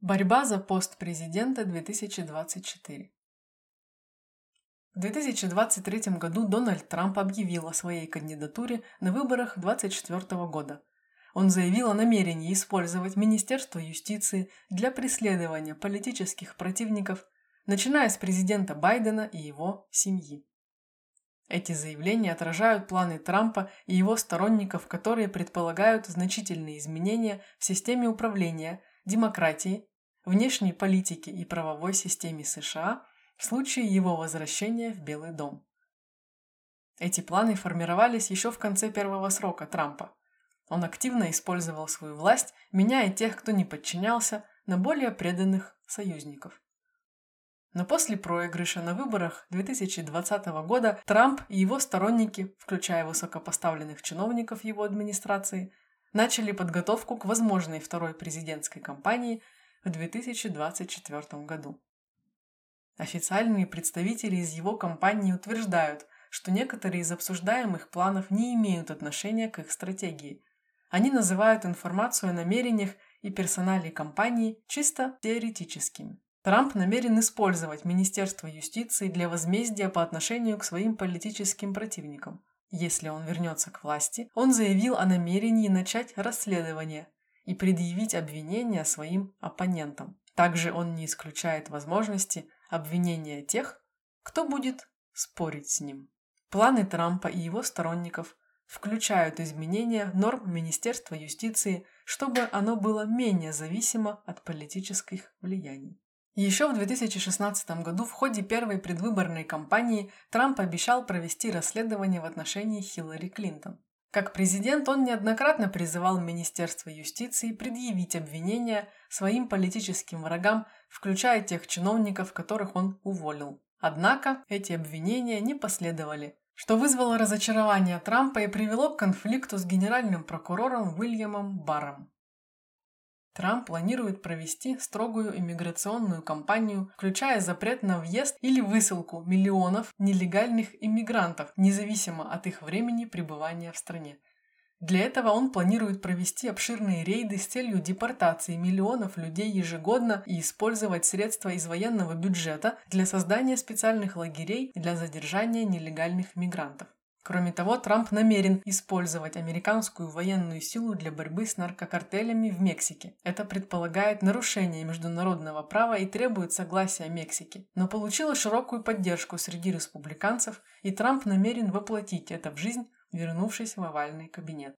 Борьба за пост президента 2024 В 2023 году Дональд Трамп объявил о своей кандидатуре на выборах 2024 года. Он заявил о намерении использовать Министерство юстиции для преследования политических противников, начиная с президента Байдена и его семьи. Эти заявления отражают планы Трампа и его сторонников, которые предполагают значительные изменения в системе управления, демократии внешней политике и правовой системе США в случае его возвращения в Белый дом. Эти планы формировались еще в конце первого срока Трампа. Он активно использовал свою власть, меняя тех, кто не подчинялся, на более преданных союзников. Но после проигрыша на выборах 2020 года Трамп и его сторонники, включая высокопоставленных чиновников его администрации, начали подготовку к возможной второй президентской кампании – в 2024 году. Официальные представители из его компании утверждают, что некоторые из обсуждаемых планов не имеют отношения к их стратегии. Они называют информацию о намерениях и персонале компании чисто теоретическими. Трамп намерен использовать Министерство юстиции для возмездия по отношению к своим политическим противникам. Если он вернется к власти, он заявил о намерении начать расследование и предъявить обвинения своим оппонентам. Также он не исключает возможности обвинения тех, кто будет спорить с ним. Планы Трампа и его сторонников включают изменения норм Министерства юстиции, чтобы оно было менее зависимо от политических влияний. Еще в 2016 году в ходе первой предвыборной кампании Трамп обещал провести расследование в отношении Хиллари Клинтон. Как президент он неоднократно призывал Министерство юстиции предъявить обвинения своим политическим врагам, включая тех чиновников, которых он уволил. Однако эти обвинения не последовали, что вызвало разочарование Трампа и привело к конфликту с генеральным прокурором Уильямом Барром. Трамп планирует провести строгую иммиграционную кампанию, включая запрет на въезд или высылку миллионов нелегальных иммигрантов, независимо от их времени пребывания в стране. Для этого он планирует провести обширные рейды с целью депортации миллионов людей ежегодно и использовать средства из военного бюджета для создания специальных лагерей для задержания нелегальных мигрантов. Кроме того, Трамп намерен использовать американскую военную силу для борьбы с наркокартелями в Мексике. Это предполагает нарушение международного права и требует согласия Мексики, но получило широкую поддержку среди республиканцев, и Трамп намерен воплотить это в жизнь, вернувшись в овальный кабинет.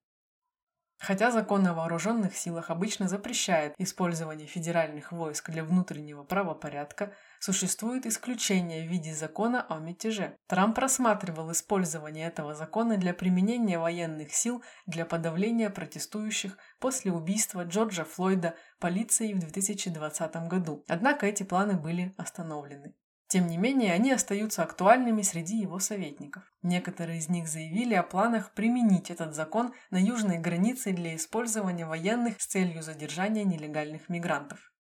Хотя закон о вооруженных силах обычно запрещает использование федеральных войск для внутреннего правопорядка, существует исключение в виде закона о мятеже. Трамп рассматривал использование этого закона для применения военных сил для подавления протестующих после убийства Джорджа Флойда полицией в 2020 году. Однако эти планы были остановлены. Тем не менее, они остаются актуальными среди его советников. Некоторые из них заявили о планах применить этот закон на южной границе для использования военных с целью задержания нелегальных мигрантов.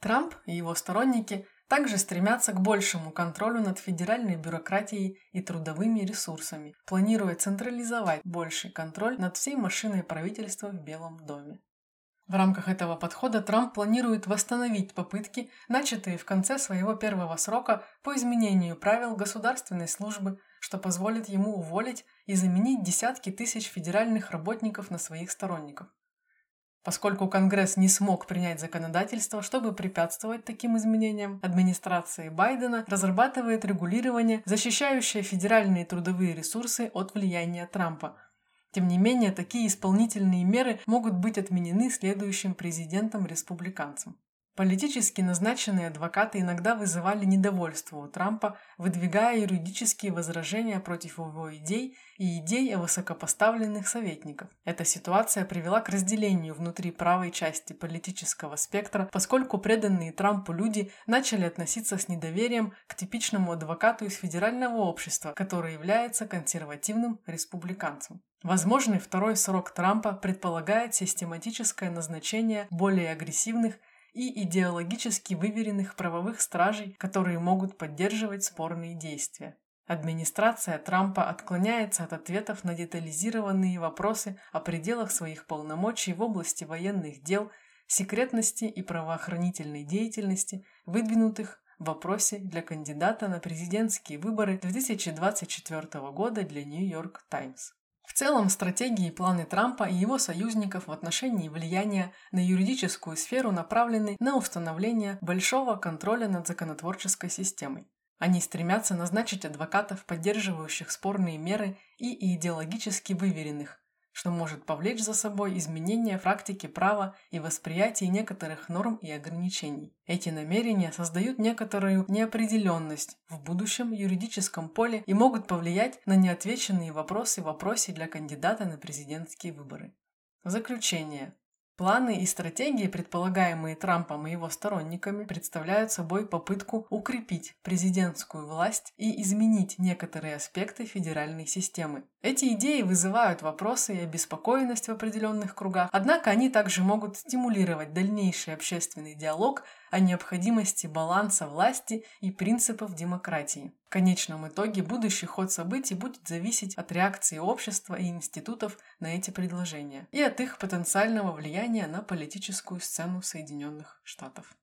Трамп и его сторонники также стремятся к большему контролю над федеральной бюрократией и трудовыми ресурсами, планируя централизовать больший контроль над всей машиной правительства в Белом доме. В рамках этого подхода Трамп планирует восстановить попытки, начатые в конце своего первого срока по изменению правил государственной службы, что позволит ему уволить и заменить десятки тысяч федеральных работников на своих сторонников. Поскольку Конгресс не смог принять законодательство, чтобы препятствовать таким изменениям, администрация Байдена разрабатывает регулирование, защищающее федеральные трудовые ресурсы от влияния Трампа – тем не менее, такие исполнительные меры могут быть отменены следующим президентом-республиканцем. Политически назначенные адвокаты иногда вызывали недовольство у Трампа, выдвигая юридические возражения против его идей и идей о высокопоставленных советников. Эта ситуация привела к разделению внутри правой части политического спектра, поскольку преданные Трампу люди начали относиться с недоверием к типичному адвокату из федерального общества, который является консервативным республиканцем. Возможный второй срок Трампа предполагает систематическое назначение более агрессивных и идеологически выверенных правовых стражей, которые могут поддерживать спорные действия. Администрация Трампа отклоняется от ответов на детализированные вопросы о пределах своих полномочий в области военных дел секретности и правоохранительной деятельности, выдвинутых в вопросе для кандидата на президентские выборы 2024 года для Нью-Йорк Таймс. В целом, стратегии и планы Трампа и его союзников в отношении влияния на юридическую сферу направлены на установление большого контроля над законотворческой системой. Они стремятся назначить адвокатов, поддерживающих спорные меры и идеологически выверенных, что может повлечь за собой изменения практики права и восприятия некоторых норм и ограничений. Эти намерения создают некоторую неопределенность в будущем юридическом поле и могут повлиять на неотвеченные вопросы в вопросе для кандидата на президентские выборы. Заключение. Планы и стратегии, предполагаемые Трампом и его сторонниками, представляют собой попытку укрепить президентскую власть и изменить некоторые аспекты федеральной системы. Эти идеи вызывают вопросы и обеспокоенность в определенных кругах, однако они также могут стимулировать дальнейший общественный диалог о необходимости баланса власти и принципов демократии. В конечном итоге будущий ход событий будет зависеть от реакции общества и институтов на эти предложения и от их потенциального влияния на политическую сцену Соединенных Штатов.